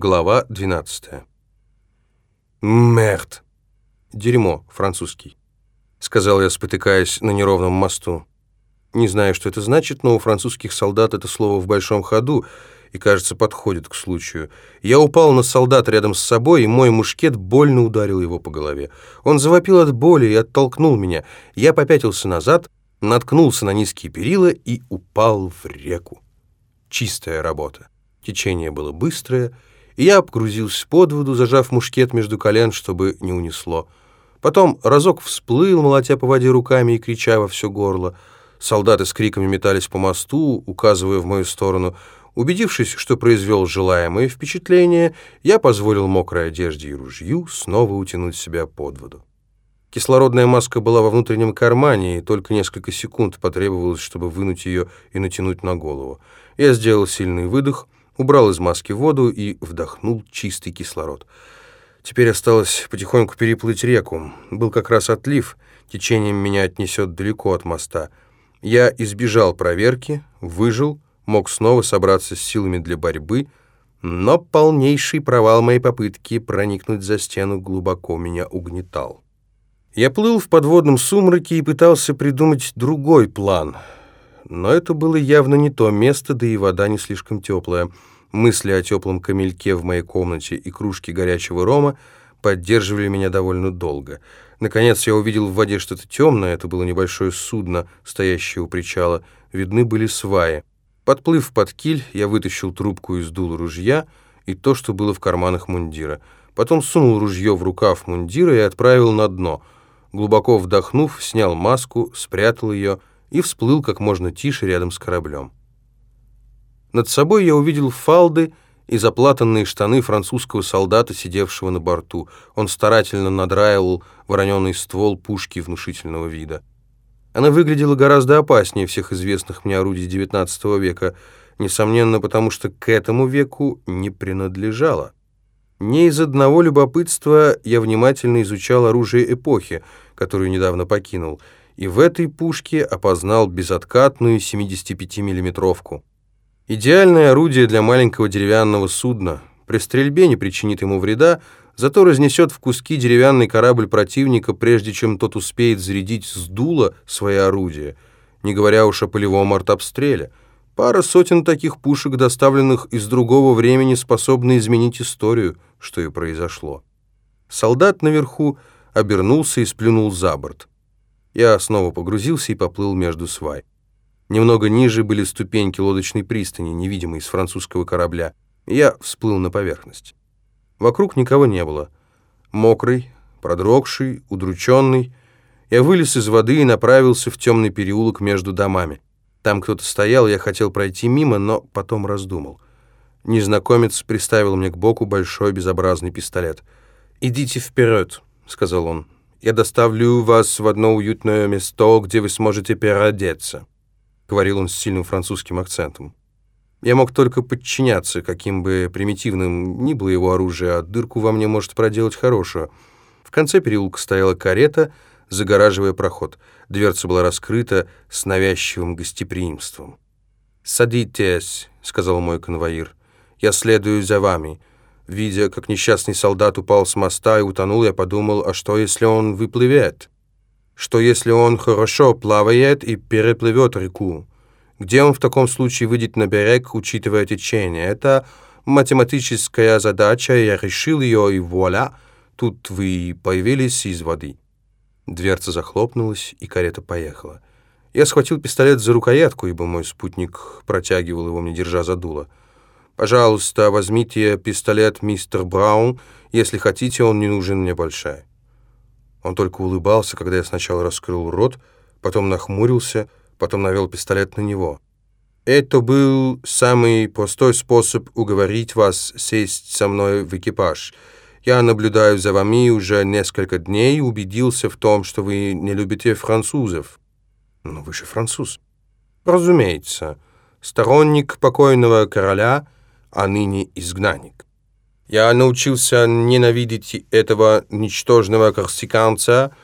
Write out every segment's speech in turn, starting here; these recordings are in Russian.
Глава 12. «Мерт!» «Дерьмо, французский», — сказал я, спотыкаясь на неровном мосту. Не знаю, что это значит, но у французских солдат это слово в большом ходу и, кажется, подходит к случаю. Я упал на солдата рядом с собой, и мой мушкет больно ударил его по голове. Он завопил от боли и оттолкнул меня. Я попятился назад, наткнулся на низкие перила и упал в реку. Чистая работа. Течение было быстрое, и я погрузился под воду, зажав мушкет между колен, чтобы не унесло. Потом разок всплыл, молотя по воде руками и крича во все горло. Солдаты с криками метались по мосту, указывая в мою сторону. Убедившись, что произвел желаемое впечатление, я позволил мокрой одежде и ружью снова утянуть себя под воду. Кислородная маска была во внутреннем кармане, и только несколько секунд потребовалось, чтобы вынуть ее и натянуть на голову. Я сделал сильный выдох — убрал из маски воду и вдохнул чистый кислород. Теперь осталось потихоньку переплыть реку. Был как раз отлив, течением меня отнесет далеко от моста. Я избежал проверки, выжил, мог снова собраться с силами для борьбы, но полнейший провал моей попытки проникнуть за стену глубоко меня угнетал. Я плыл в подводном сумраке и пытался придумать другой план — но это было явно не то место, да и вода не слишком теплая. Мысли о теплом камельке в моей комнате и кружке горячего рома поддерживали меня довольно долго. Наконец я увидел в воде что-то темное, это было небольшое судно, стоящее у причала. Видны были сваи. Подплыв под киль, я вытащил трубку из дула ружья и то, что было в карманах мундира. Потом сунул ружье в рукав мундира и отправил на дно. Глубоко вдохнув, снял маску, спрятал ее и всплыл как можно тише рядом с кораблем. Над собой я увидел фалды и заплатанные штаны французского солдата, сидевшего на борту. Он старательно надраивал вороненый ствол пушки внушительного вида. Она выглядела гораздо опаснее всех известных мне орудий XIX века, несомненно, потому что к этому веку не принадлежала. Не из одного любопытства я внимательно изучал оружие эпохи, которую недавно покинул — и в этой пушке опознал безоткатную 75-миллиметровку. Идеальное орудие для маленького деревянного судна. При стрельбе не причинит ему вреда, зато разнесет в куски деревянный корабль противника, прежде чем тот успеет зарядить с дула свои орудия, не говоря уж о полевом артобстреле. Пара сотен таких пушек, доставленных из другого времени, способны изменить историю, что и произошло. Солдат наверху обернулся и сплюнул за борт. Я снова погрузился и поплыл между свай. Немного ниже были ступеньки лодочной пристани, невидимые с французского корабля. Я всплыл на поверхность. Вокруг никого не было. Мокрый, продрогший, удрученный, я вылез из воды и направился в темный переулок между домами. Там кто-то стоял, я хотел пройти мимо, но потом раздумал. Незнакомец приставил мне к боку большой безобразный пистолет. «Идите вперед», — сказал он. Я доставлю вас в одно уютное место, где вы сможете переодеться», — говорил он с сильным французским акцентом. Я мог только подчиняться, каким бы примитивным ни было его оружие, а дырку во мне может проделать хорошую. В конце переулка стояла карета, загораживая проход. Дверца была раскрыта с навязчивым гостеприимством. «Садитесь», — сказал мой конвоир. «Я следую за вами. Видя, как несчастный солдат упал с моста и утонул, я подумал, а что, если он выплывет? Что, если он хорошо плавает и переплывет реку? Где он в таком случае выйдет на берег, учитывая течение? Это математическая задача, я решил ее, и вуаля, тут вы появились из воды. Дверца захлопнулась, и карета поехала. Я схватил пистолет за рукоятку, ибо мой спутник протягивал его мне, держа за дуло. «Пожалуйста, возьмите пистолет, мистер Браун. Если хотите, он не нужен мне большая». Он только улыбался, когда я сначала раскрыл рот, потом нахмурился, потом навел пистолет на него. Это был самый простой способ уговорить вас сесть со мной в экипаж. Я наблюдаю за вами уже несколько дней и убедился в том, что вы не любите французов. Но вы же француз. Разумеется. Сторонник покойного короля — а ныне изгнанник. Я научился ненавидеть этого ничтожного корсиканца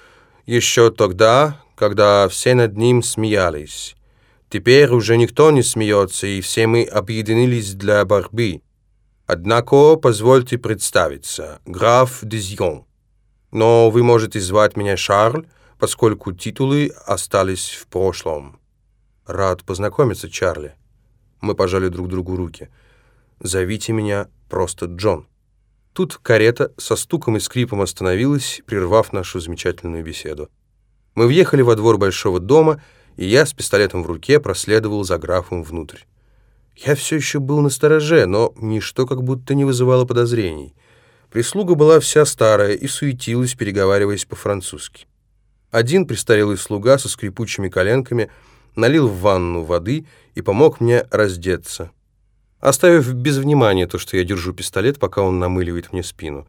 еще тогда, когда все над ним смеялись. Теперь уже никто не смеется, и все мы объединились для борьбы. Однако, позвольте представиться, граф Дезьон. Но вы можете звать меня Шарль, поскольку титулы остались в прошлом. Рад познакомиться, Чарли. Мы пожали друг другу руки. Зовите меня просто Джон. Тут карета со стуком и скрипом остановилась, прервав нашу замечательную беседу. Мы въехали во двор большого дома, и я с пистолетом в руке проследовал за графом внутрь. Я все еще был на стороже, но ничто как будто не вызывало подозрений. Прислуга была вся старая и суетилась, переговариваясь по-французски. Один престарелый слуга со скрипучими коленками налил в ванну воды и помог мне раздеться, оставив без внимания то, что я держу пистолет, пока он намыливает мне спину.